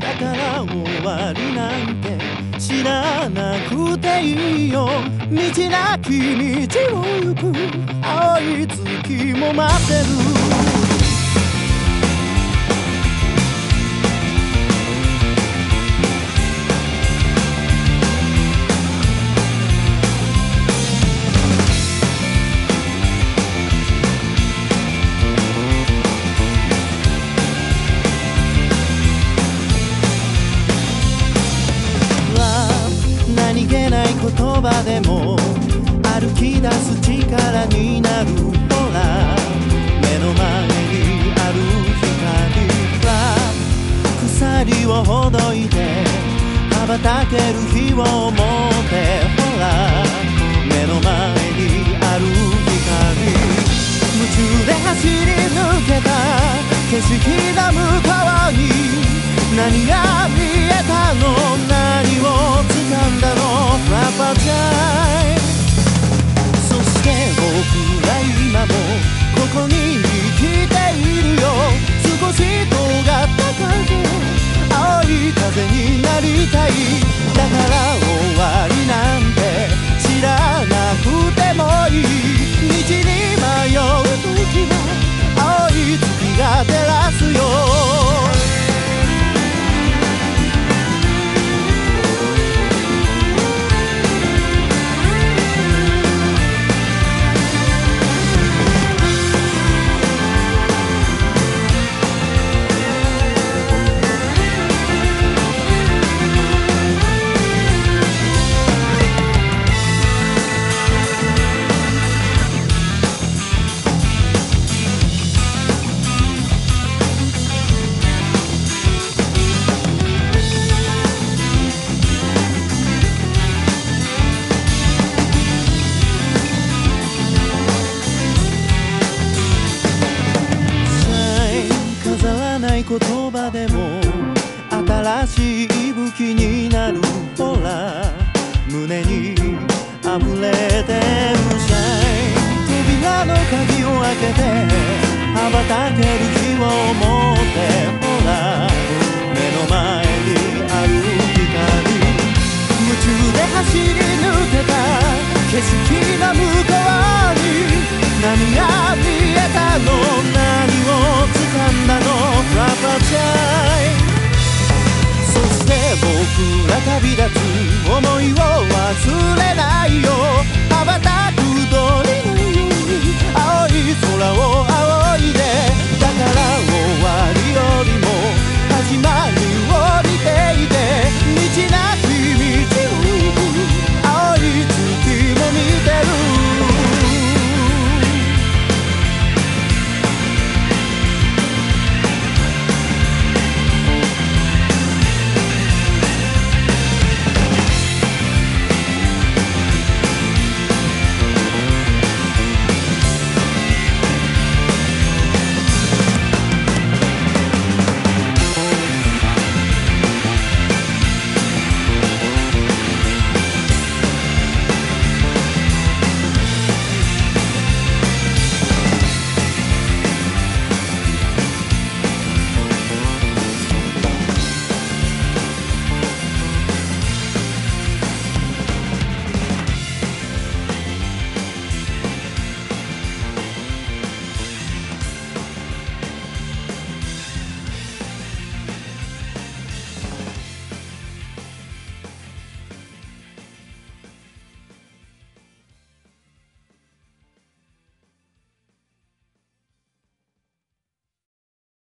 だから終わりなんて知らなくていいよ。道なき道を行く。青い月も待ってる。言葉でも歩き出す力になるほら目の前にある光は鎖をほどいて羽ばたける日を持ってほら目の前にある光夢中で走り抜けた景色の言葉でも新しい武器になる。ほら胸に溢れてるさ。扉の鍵を開けて羽ばたける日を思う僕ら旅立つ思いを忘れないよ。羽ばたく